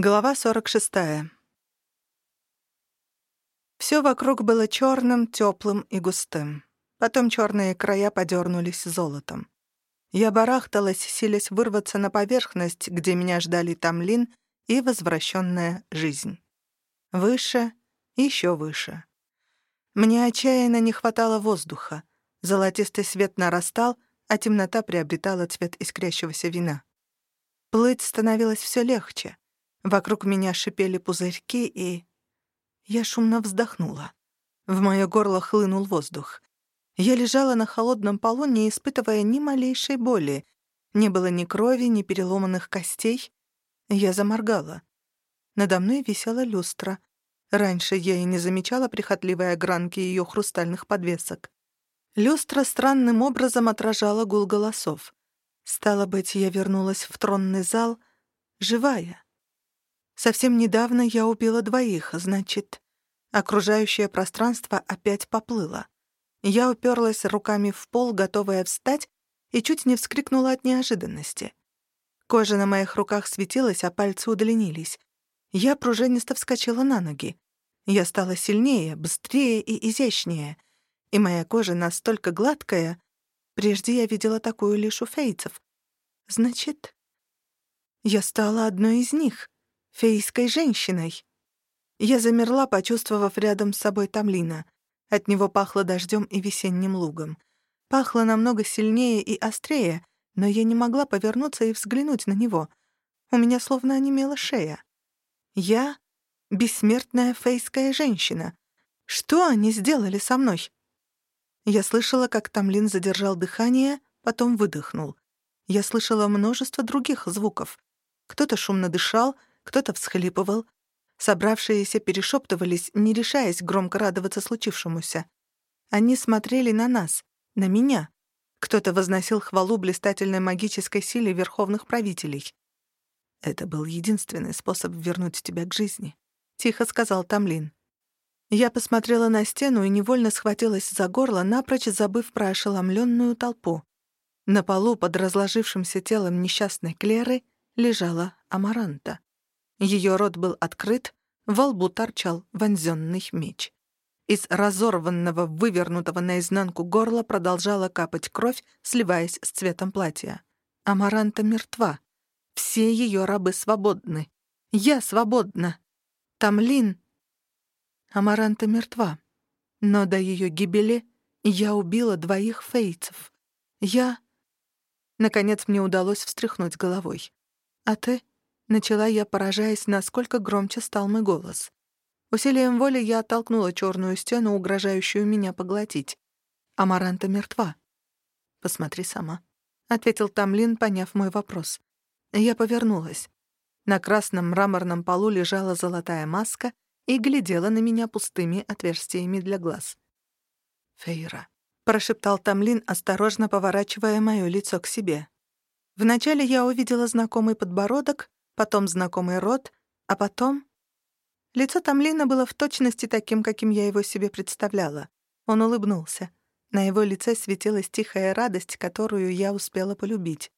Глава 46. Все вокруг было черным, теплым и густым. Потом черные края подернулись золотом. Я барахталась, силясь вырваться на поверхность, где меня ждали Тамлин и возвращенная жизнь. Выше, еще выше. Мне отчаянно не хватало воздуха. Золотистый свет нарастал, а темнота приобретала цвет искрящегося вина. Плыть становилось все легче — Вокруг меня шипели пузырьки, и... Я шумно вздохнула. В моё горло хлынул воздух. Я лежала на холодном полу, не испытывая ни малейшей боли. Не было ни крови, ни переломанных костей. Я заморгала. Надо мной висела люстра. Раньше я и не замечала прихотливой огранки её хрустальных подвесок. Люстра странным образом отражала гул голосов. Стало быть, я вернулась в тронный зал, живая. Совсем недавно я убила двоих, значит, окружающее пространство опять поплыло. Я уперлась руками в пол, готовая встать, и чуть не вскрикнула от неожиданности. Кожа на моих руках светилась, а пальцы удлинились. Я пружинисто вскочила на ноги. Я стала сильнее, быстрее и изящнее. И моя кожа настолько гладкая. Прежде я видела такую лишь у фейцев. Значит, я стала одной из них фейской женщиной. Я замерла, почувствовав рядом с собой Тамлина. От него пахло дождем и весенним лугом. Пахло намного сильнее и острее, но я не могла повернуться и взглянуть на него. У меня словно онемела шея. Я — бессмертная фейская женщина. Что они сделали со мной? Я слышала, как Тамлин задержал дыхание, потом выдохнул. Я слышала множество других звуков. Кто-то шумно дышал — кто-то всхлипывал. Собравшиеся перешептывались, не решаясь громко радоваться случившемуся. Они смотрели на нас, на меня. Кто-то возносил хвалу блистательной магической силе верховных правителей. «Это был единственный способ вернуть тебя к жизни», — тихо сказал Тамлин. Я посмотрела на стену и невольно схватилась за горло, напрочь забыв про ошеломленную толпу. На полу под разложившимся телом несчастной Клеры лежала Амаранта. Ее рот был открыт, во лбу торчал вонзенный меч. Из разорванного, вывернутого наизнанку горла продолжала капать кровь, сливаясь с цветом платья. Амаранта мертва. Все ее рабы свободны. Я свободна. Тамлин... Амаранта мертва. Но до ее гибели я убила двоих фейцев. Я... Наконец мне удалось встряхнуть головой. А ты? Начала я, поражаясь, насколько громче стал мой голос. Усилием воли я оттолкнула черную стену, угрожающую меня поглотить. Амаранта мертва. «Посмотри сама», — ответил Тамлин, поняв мой вопрос. Я повернулась. На красном мраморном полу лежала золотая маска и глядела на меня пустыми отверстиями для глаз. «Фейра», — прошептал Тамлин, осторожно поворачивая моё лицо к себе. Вначале я увидела знакомый подбородок, потом знакомый рот, а потом... Лицо Тамлина было в точности таким, каким я его себе представляла. Он улыбнулся. На его лице светилась тихая радость, которую я успела полюбить.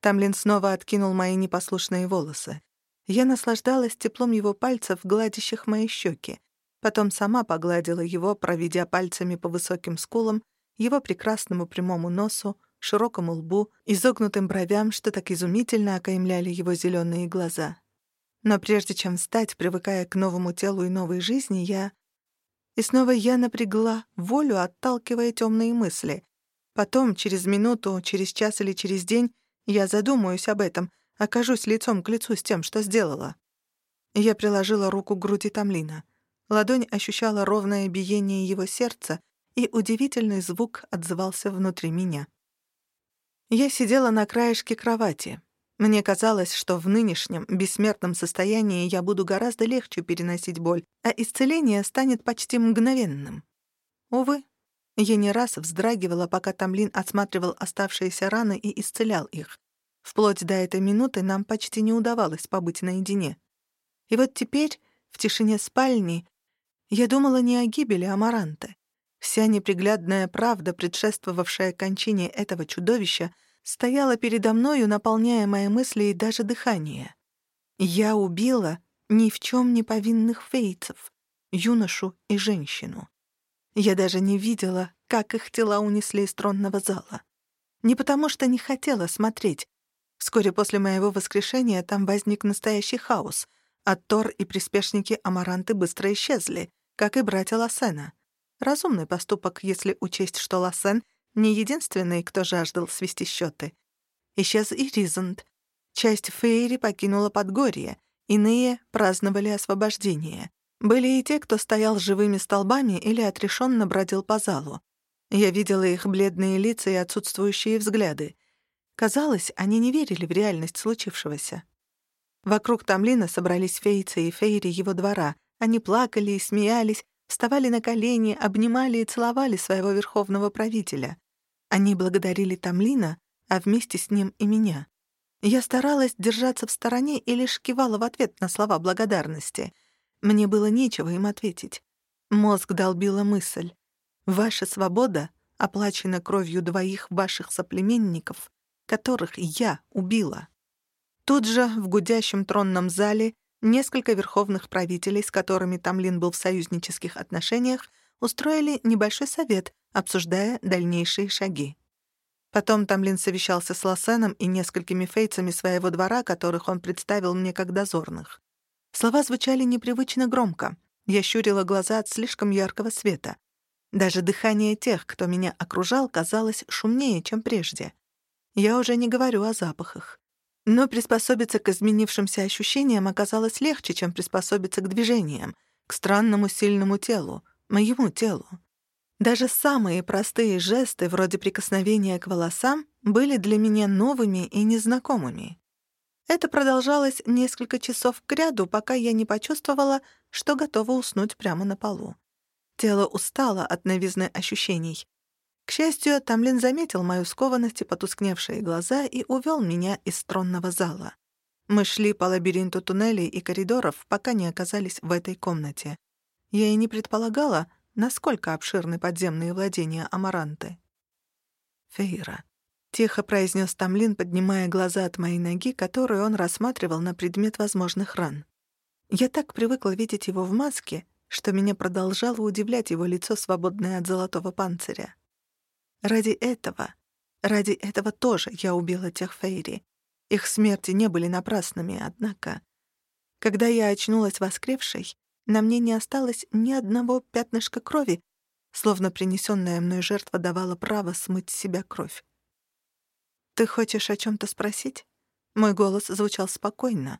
Тамлин снова откинул мои непослушные волосы. Я наслаждалась теплом его пальцев, гладящих мои щеки. Потом сама погладила его, проведя пальцами по высоким скулам, его прекрасному прямому носу, широкому лбу, изогнутым бровям, что так изумительно окаймляли его зеленые глаза. Но прежде чем встать, привыкая к новому телу и новой жизни, я... И снова я напрягла волю, отталкивая темные мысли. Потом, через минуту, через час или через день, я задумаюсь об этом, окажусь лицом к лицу с тем, что сделала. Я приложила руку к груди Тамлина. Ладонь ощущала ровное биение его сердца, и удивительный звук отзывался внутри меня. Я сидела на краешке кровати. Мне казалось, что в нынешнем бессмертном состоянии я буду гораздо легче переносить боль, а исцеление станет почти мгновенным. Увы, я не раз вздрагивала, пока Тамлин осматривал оставшиеся раны и исцелял их. Вплоть до этой минуты нам почти не удавалось побыть наедине. И вот теперь, в тишине спальни, я думала не о гибели Амаранты. Вся неприглядная правда, предшествовавшая кончине этого чудовища, стояла передо мною, наполняя мои мысли и даже дыхание. Я убила ни в чем не повинных фейцев, юношу и женщину. Я даже не видела, как их тела унесли из тронного зала. Не потому что не хотела смотреть. Вскоре после моего воскрешения там возник настоящий хаос, а Тор и приспешники Амаранты быстро исчезли, как и братья Лассена. Разумный поступок, если учесть, что Лассен — не единственный, кто жаждал свести счеты. Исчез и Ризант. Часть Фейри покинула Подгорье, иные праздновали освобождение. Были и те, кто стоял живыми столбами или отрешенно бродил по залу. Я видела их бледные лица и отсутствующие взгляды. Казалось, они не верили в реальность случившегося. Вокруг Тамлина собрались фейцы и фейри его двора. Они плакали и смеялись, вставали на колени, обнимали и целовали своего верховного правителя. Они благодарили Тамлина, а вместе с ним и меня. Я старалась держаться в стороне и лишь кивала в ответ на слова благодарности — мне было нечего им ответить. Мозг долбила мысль. Ваша свобода оплачена кровью двоих ваших соплеменников, которых я убила. Тут же, в гудящем тронном зале, несколько верховных правителей, с которыми Тамлин был в союзнических отношениях, устроили небольшой совет, обсуждая дальнейшие шаги. Потом Тамлин совещался с Лосеном и несколькими фейцами своего двора, которых он представил мне как дозорных. Слова звучали непривычно громко. Я щурила глаза от слишком яркого света. Даже дыхание тех, кто меня окружал, казалось шумнее, чем прежде. Я уже не говорю о запахах. Но приспособиться к изменившимся ощущениям оказалось легче, чем приспособиться к движениям, к странному сильному телу, моему телу. Даже самые простые жесты, вроде прикосновения к волосам, были для меня новыми и незнакомыми. Это продолжалось несколько часов кряду, пока я не почувствовала, что готова уснуть прямо на полу. Тело устало от новизны ощущений. К счастью, Тамлин заметил мою скованность и потускневшие глаза и увел меня из тронного зала. Мы шли по лабиринту туннелей и коридоров, пока не оказались в этой комнате. Я и не предполагала, насколько обширны подземные владения Амаранты. Фейра. — тихо произнес Тамлин, поднимая глаза от моей ноги, которую он рассматривал на предмет возможных ран. Я так привыкла видеть его в маске, что меня продолжало удивлять его лицо, свободное от золотого панциря. Ради этого, ради этого тоже я убила тех Фейри. Их смерти не были напрасными, однако... Когда я очнулась воскревшей, на мне не осталось ни одного пятнышка крови, словно принесенная мной жертва давала право смыть с себя кровь. «Ты хочешь о чем-то спросить?» Мой голос звучал спокойно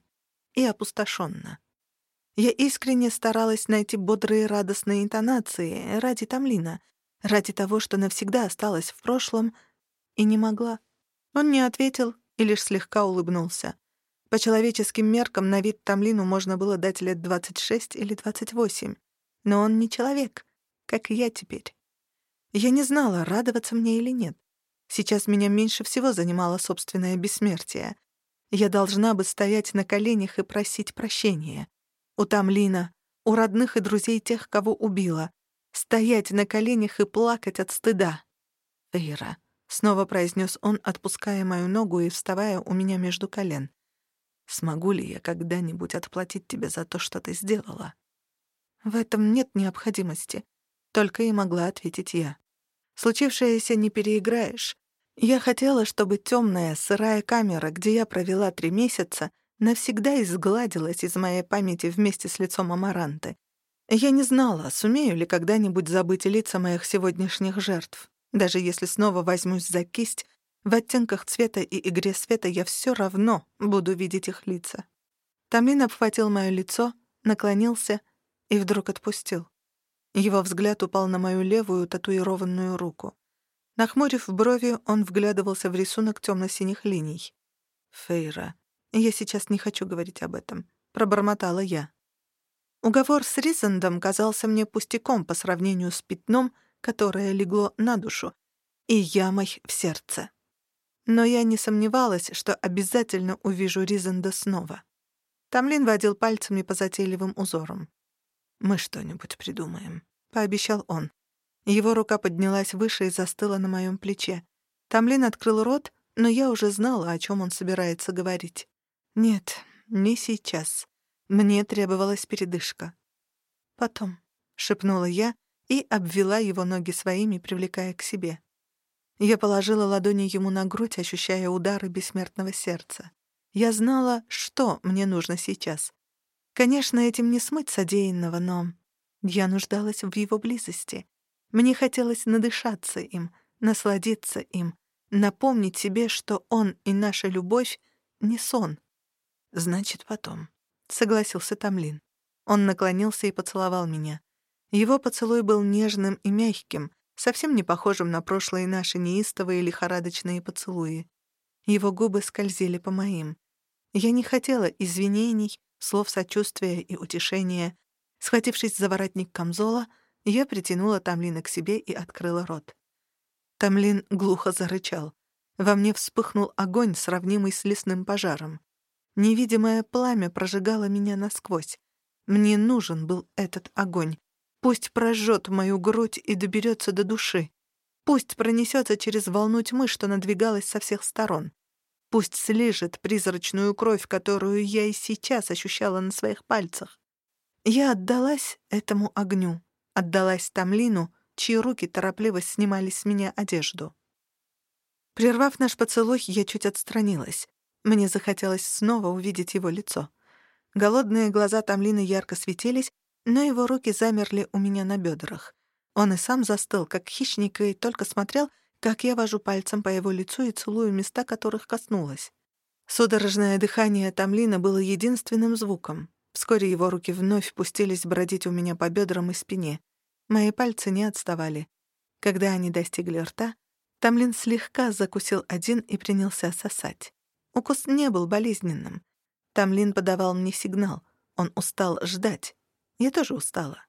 и опустошенно. Я искренне старалась найти бодрые радостные интонации ради Тамлина, ради того, что навсегда осталось в прошлом, и не могла. Он не ответил и лишь слегка улыбнулся. По человеческим меркам на вид Тамлину можно было дать лет 26 или 28. Но он не человек, как и я теперь. Я не знала, радоваться мне или нет. Сейчас меня меньше всего занимало собственное бессмертие. Я должна бы стоять на коленях и просить прощения. У Тамлина, у родных и друзей тех, кого убила. Стоять на коленях и плакать от стыда. «Ира», — снова произнес он, отпуская мою ногу и вставая у меня между колен. «Смогу ли я когда-нибудь отплатить тебе за то, что ты сделала?» «В этом нет необходимости», — только и могла ответить я. «Случившееся не переиграешь. Я хотела, чтобы темная, сырая камера, где я провела три месяца, навсегда изгладилась из моей памяти вместе с лицом Амаранты. Я не знала, сумею ли когда-нибудь забыть лица моих сегодняшних жертв. Даже если снова возьмусь за кисть, в оттенках цвета и игре света я все равно буду видеть их лица. Тамлин обхватил мое лицо, наклонился и вдруг отпустил. Его взгляд упал на мою левую татуированную руку. Нахмурив брови, он вглядывался в рисунок темно-синих линий. «Фейра, я сейчас не хочу говорить об этом», — пробормотала я. Уговор с Ризендом казался мне пустяком по сравнению с пятном, которое легло на душу, и ямой в сердце. Но я не сомневалась, что обязательно увижу Ризенда снова. Тамлин водил пальцами по затейливым узорам. «Мы что-нибудь придумаем», — пообещал он. Его рука поднялась выше и застыла на моем плече. Тамлин открыл рот, но я уже знала, о чем он собирается говорить. «Нет, не сейчас. Мне требовалась передышка. «Потом», — шепнула я и обвела его ноги своими, привлекая к себе. Я положила ладони ему на грудь, ощущая удары бессмертного сердца. Я знала, что мне нужно сейчас. Конечно, этим не смыть содеянного, но я нуждалась в его близости. Мне хотелось надышаться им, насладиться им, напомнить себе, что он и наша любовь — не сон. «Значит, потом», — согласился Тамлин. Он наклонился и поцеловал меня. Его поцелуй был нежным и мягким, совсем не похожим на прошлые наши неистовые лихорадочные поцелуи. Его губы скользили по моим. Я не хотела извинений, слов сочувствия и утешения. Схватившись за воротник камзола, я притянула Тамлина к себе и открыла рот. Тамлин глухо зарычал. Во мне вспыхнул огонь, сравнимый с лесным пожаром. Невидимое пламя прожигало меня насквозь. Мне нужен был этот огонь. Пусть прожжет мою грудь и доберется до души. Пусть пронесется через волну тьмы, что надвигалась со всех сторон. Пусть слежет призрачную кровь, которую я и сейчас ощущала на своих пальцах. Я отдалась этому огню, отдалась Тамлину, чьи руки торопливо снимали с меня одежду. Прервав наш поцелуй, я чуть отстранилась. Мне захотелось снова увидеть его лицо. Голодные глаза Тамлина ярко светились, но его руки замерли у меня на бедрах. Он и сам застыл, как хищник, и только смотрел, как я вожу пальцем по его лицу и целую места, которых коснулась. Судорожное дыхание Тамлина было единственным звуком. Вскоре его руки вновь пустились бродить у меня по бедрам и спине. Мои пальцы не отставали. Когда они достигли рта, Тамлин слегка закусил один и принялся сосать. Укус не был болезненным. Тамлин подавал мне сигнал. Он устал ждать. Я тоже устала.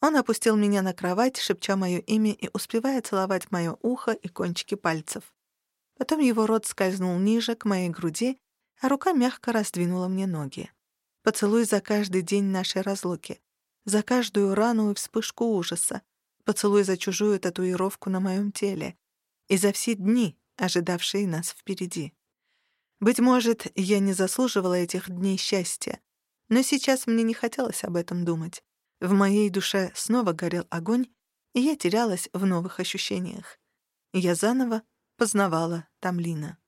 Он опустил меня на кровать, шепча мое имя и успевая целовать мое ухо и кончики пальцев. Потом его рот скользнул ниже, к моей груди, а рука мягко раздвинула мне ноги. Поцелуй за каждый день нашей разлуки, за каждую рану и вспышку ужаса, поцелуй за чужую татуировку на моем теле и за все дни, ожидавшие нас впереди. Быть может, я не заслуживала этих дней счастья, но сейчас мне не хотелось об этом думать. В моей душе снова горел огонь, и я терялась в новых ощущениях. Я заново познавала Тамлина.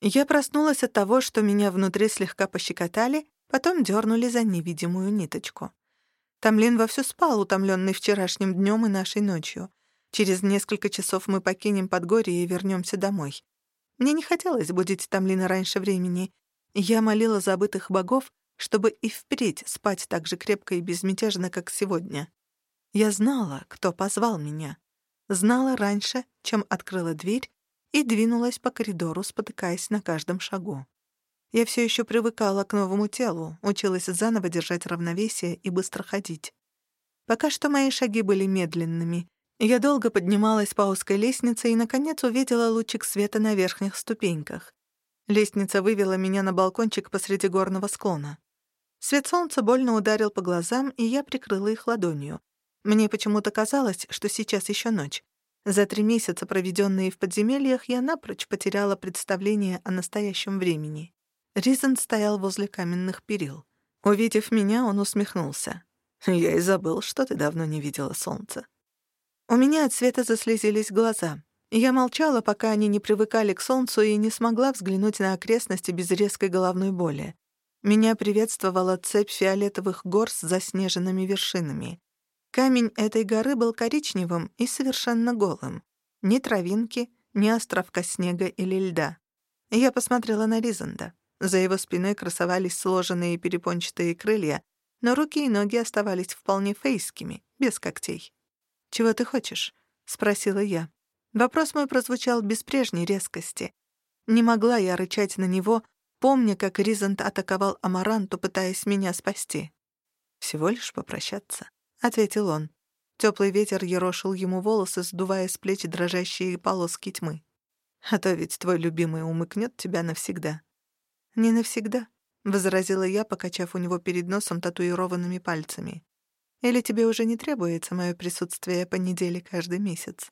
Я проснулась от того, что меня внутри слегка пощекотали, потом дернули за невидимую ниточку. Тамлин вовсю спал, утомленный вчерашним днем и нашей ночью. Через несколько часов мы покинем Подгорье и вернемся домой. Мне не хотелось будить Тамлина раньше времени. Я молила забытых богов, чтобы и впредь спать так же крепко и безмятежно, как сегодня. Я знала, кто позвал меня. Знала раньше, чем открыла дверь и двинулась по коридору, спотыкаясь на каждом шагу. Я все еще привыкала к новому телу, училась заново держать равновесие и быстро ходить. Пока что мои шаги были медленными, я долго поднималась по узкой лестнице и, наконец, увидела лучик света на верхних ступеньках. Лестница вывела меня на балкончик посреди горного склона. Свет солнца больно ударил по глазам, и я прикрыла их ладонью. Мне почему-то казалось, что сейчас еще ночь. За три месяца, проведенные в подземельях, я напрочь потеряла представление о настоящем времени. Ризен стоял возле каменных перил. Увидев меня, он усмехнулся. «Я и забыл, что ты давно не видела солнца». У меня от света заслезились глаза. Я молчала, пока они не привыкали к солнцу и не смогла взглянуть на окрестности без резкой головной боли. Меня приветствовала цепь фиолетовых гор с заснеженными вершинами. Камень этой горы был коричневым и совершенно голым. Ни травинки, ни островка снега или льда. Я посмотрела на Ризанда. За его спиной красовались сложенные перепончатые крылья, но руки и ноги оставались вполне фейскими, без когтей. «Чего ты хочешь?» — спросила я. Вопрос мой прозвучал без прежней резкости. Не могла я рычать на него, помня, как Ризант атаковал Амаранту, пытаясь меня спасти. «Всего лишь попрощаться», — ответил он. Теплый ветер ерошил ему волосы, сдувая с плеч дрожащие полоски тьмы. «А то ведь твой любимый умыкнет тебя навсегда». «Не навсегда», — возразила я, покачав у него перед носом татуированными пальцами. Или тебе уже не требуется мое присутствие по неделе каждый месяц?»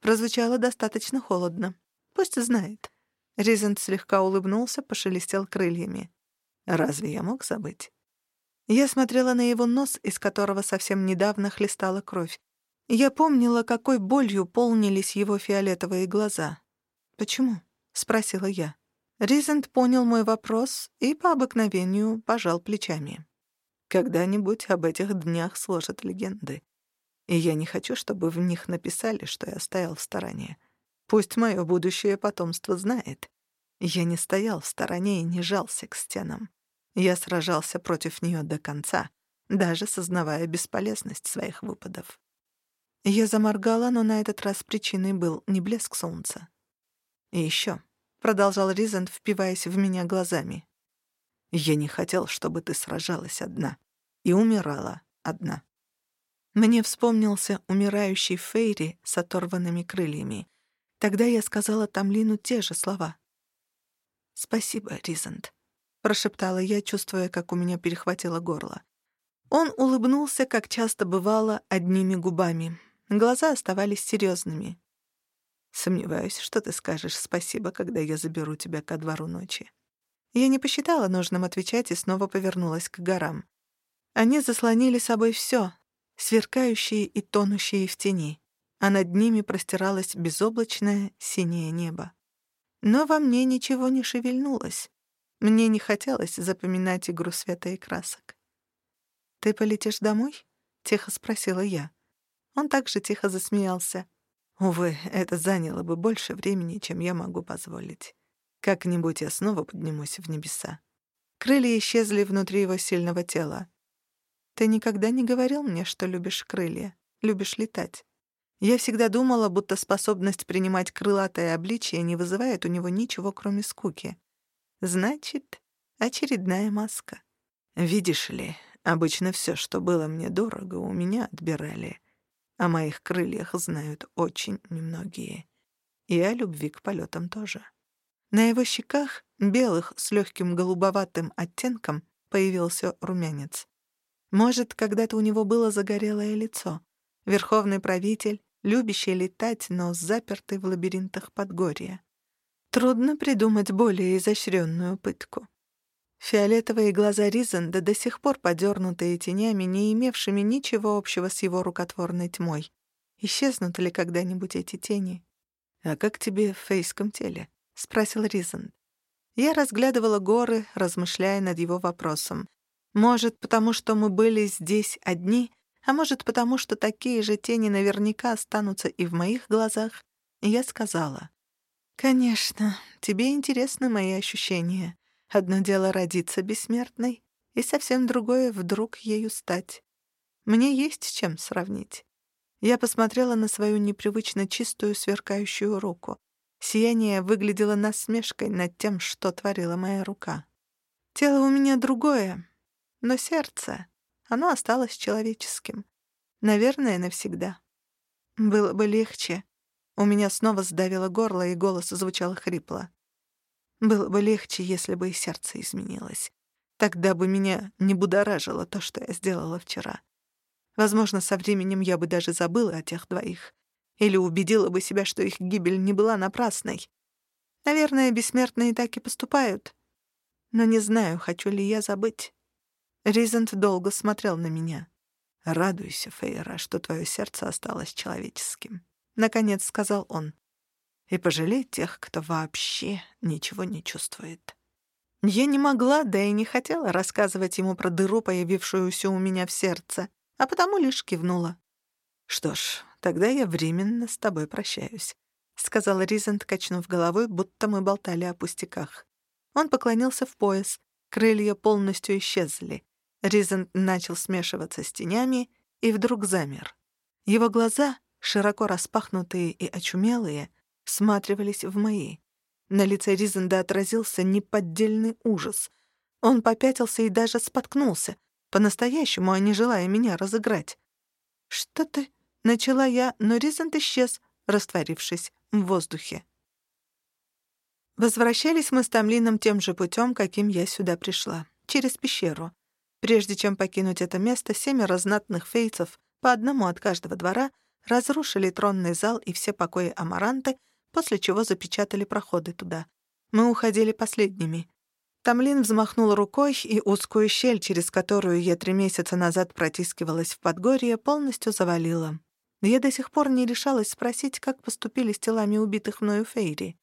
Прозвучало достаточно холодно. Пусть знает. Ризент слегка улыбнулся, пошелестел крыльями. Разве я мог забыть? Я смотрела на его нос, из которого совсем недавно хлестала кровь. Я помнила, какой болью полнились его фиолетовые глаза. «Почему?» — спросила я. Ризент понял мой вопрос и по обыкновению пожал плечами. «Когда-нибудь об этих днях сложат легенды. И я не хочу, чтобы в них написали, что я стоял в стороне. Пусть мое будущее потомство знает. Я не стоял в стороне и не жался к стенам. Я сражался против нее до конца, даже сознавая бесполезность своих выпадов. Я заморгала, но на этот раз причиной был не блеск солнца. «И еще», — продолжал Ризент, впиваясь в меня глазами, «я не хотел, чтобы ты сражалась одна и умирала одна». Мне вспомнился умирающий Фейри с оторванными крыльями. Тогда я сказала Тамлину те же слова. «Спасибо, Ризент», — прошептала я, чувствуя, как у меня перехватило горло. Он улыбнулся, как часто бывало, одними губами. Глаза оставались серьезными. «Сомневаюсь, что ты скажешь спасибо, когда я заберу тебя ко двору ночи». Я не посчитала нужным отвечать и снова повернулась к горам. Они заслонили собой все, сверкающие и тонущие в тени, а над ними простиралось безоблачное синее небо. Но во мне ничего не шевельнулось. Мне не хотелось запоминать игру света и красок. «Ты полетишь домой?» — тихо спросила я. Он также тихо засмеялся. Увы, это заняло бы больше времени, чем я могу позволить. Как-нибудь я снова поднимусь в небеса. Крылья исчезли внутри его сильного тела. Ты никогда не говорил мне, что любишь крылья, любишь летать. Я всегда думала, будто способность принимать крылатое обличие не вызывает у него ничего, кроме скуки. Значит, очередная маска. Видишь ли, обычно все, что было мне дорого, у меня отбирали. О моих крыльях знают очень немногие. И о любви к полетам тоже. На его щеках, белых с легким голубоватым оттенком, появился румянец. Может, когда-то у него было загорелое лицо. Верховный правитель, любящий летать, но запертый в лабиринтах Подгорья. Трудно придумать более изощренную пытку. Фиолетовые глаза Ризанда, до сих пор подернутые тенями, не имевшими ничего общего с его рукотворной тьмой. Исчезнут ли когда-нибудь эти тени? «А как тебе в фейском теле?» — спросил Ризанд. Я разглядывала горы, размышляя над его вопросом. Может, потому что мы были здесь одни, а может, потому что такие же тени наверняка останутся и в моих глазах. я сказала, «Конечно, тебе интересны мои ощущения. Одно дело родиться бессмертной, и совсем другое — вдруг ею стать. Мне есть чем сравнить». Я посмотрела на свою непривычно чистую сверкающую руку. Сияние выглядело насмешкой над тем, что творила моя рука. Тело у меня другое, но сердце, оно осталось человеческим. Наверное, навсегда. Было бы легче, у меня снова сдавило горло, и голос звучал хрипло. Было бы легче, если бы и сердце изменилось. Тогда бы меня не будоражило то, что я сделала вчера. Возможно, со временем я бы даже забыла о тех двоих. Или убедила бы себя, что их гибель не была напрасной. Наверное, бессмертные так и поступают. Но не знаю, хочу ли я забыть. Ризент долго смотрел на меня. «Радуйся, Фейра, что твое сердце осталось человеческим. — наконец сказал он. «И пожалей тех, кто вообще ничего не чувствует». Я не могла, да и не хотела рассказывать ему про дыру, появившуюся у меня в сердце, а потому лишь кивнула. «Что ж, тогда я временно с тобой прощаюсь», — сказал Ризент, качнув головой, будто мы болтали о пустяках. Он поклонился в пояс, крылья полностью исчезли. Ризент начал смешиваться с тенями и вдруг замер. Его глаза широко распахнутые и очумелые, всматривались в мои. На лице Ризенда отразился неподдельный ужас. Он попятился и даже споткнулся, по-настоящему, а не желая меня разыграть. «Что ты?» — начала я, но Ризенд исчез, растворившись в воздухе. Возвращались мы с Тамлином тем же путем, каким я сюда пришла, через пещеру. Прежде чем покинуть это место, семеро знатных фейцев, по одному от каждого двора, разрушили тронный зал и все покои Амаранты, после чего запечатали проходы туда. Мы уходили последними. Тамлин взмахнул рукой, и узкую щель, через которую я три месяца назад протискивалась в Подгорье, полностью завалила. Я до сих пор не решалась спросить, как поступили с телами убитых мною Фейри.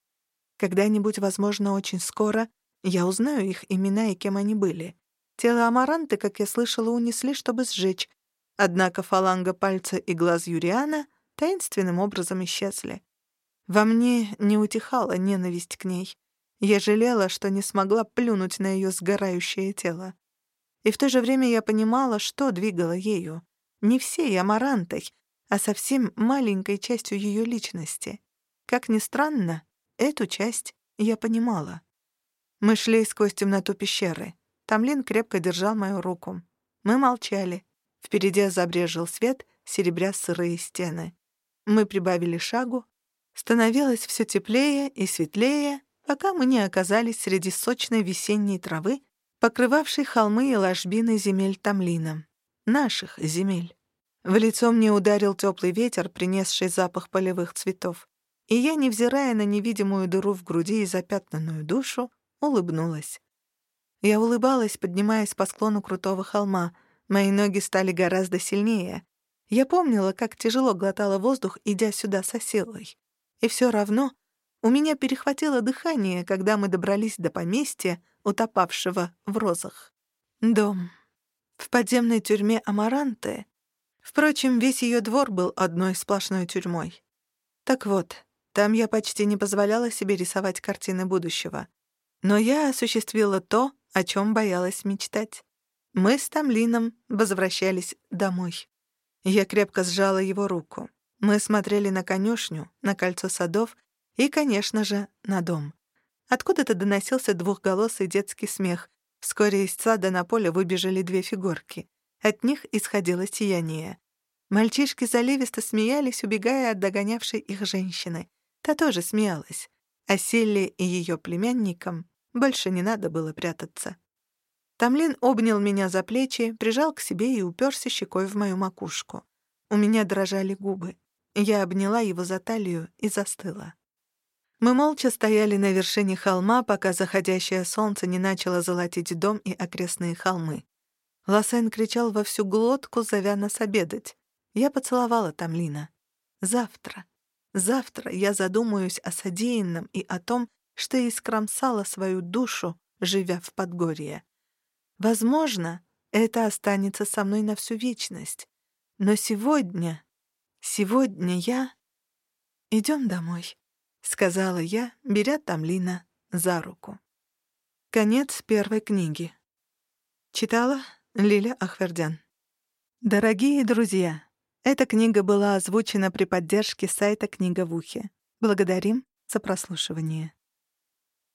Когда-нибудь, возможно, очень скоро, я узнаю их имена и кем они были. Тело Амаранты, как я слышала, унесли, чтобы сжечь. Однако фаланга пальца и глаз Юриана таинственным образом исчезли. Во мне не утихала ненависть к ней. Я жалела, что не смогла плюнуть на ее сгорающее тело. И в то же время я понимала, что двигало ею. Не всей амарантой, а совсем маленькой частью ее личности. Как ни странно, эту часть я понимала. Мы шли сквозь темноту пещеры. Тамлин крепко держал мою руку. Мы молчали. Впереди забрежил свет, серебря сырые стены. Мы прибавили шагу. Становилось все теплее и светлее, пока мы не оказались среди сочной весенней травы, покрывавшей холмы и ложбины земель Тамлина. Наших земель. В лицо мне ударил теплый ветер, принесший запах полевых цветов, и я, невзирая на невидимую дыру в груди и запятнанную душу, улыбнулась. Я улыбалась, поднимаясь по склону крутого холма. Мои ноги стали гораздо сильнее. Я помнила, как тяжело глотала воздух, идя сюда со силой. И все равно у меня перехватило дыхание, когда мы добрались до поместья, утопавшего в розах. Дом. В подземной тюрьме Амаранты. Впрочем, весь ее двор был одной сплошной тюрьмой. Так вот, там я почти не позволяла себе рисовать картины будущего. Но я осуществила то, о чем боялась мечтать. Мы с Тамлином возвращались домой. Я крепко сжала его руку. Мы смотрели на конюшню, на кольцо садов и, конечно же, на дом. Откуда-то доносился двухголосый детский смех. Вскоре из сада на поле выбежали две фигурки. От них исходило сияние. Мальчишки заливисто смеялись, убегая от догонявшей их женщины. Та тоже смеялась. А Селли и ее племянникам больше не надо было прятаться. Тамлин обнял меня за плечи, прижал к себе и уперся щекой в мою макушку. У меня дрожали губы. Я обняла его за талию и застыла. Мы молча стояли на вершине холма, пока заходящее солнце не начало золотить дом и окрестные холмы. Лосен кричал во всю глотку, зовя нас обедать. Я поцеловала Тамлина. Завтра, завтра я задумаюсь о содеянном и о том, что искромсала свою душу, живя в Подгорье. Возможно, это останется со мной на всю вечность. Но сегодня, сегодня я... Идем домой. — сказала я, беря Тамлина за руку. Конец первой книги. Читала Лиля Ахвердян. Дорогие друзья, эта книга была озвучена при поддержке сайта «Книга в ухе». Благодарим за прослушивание.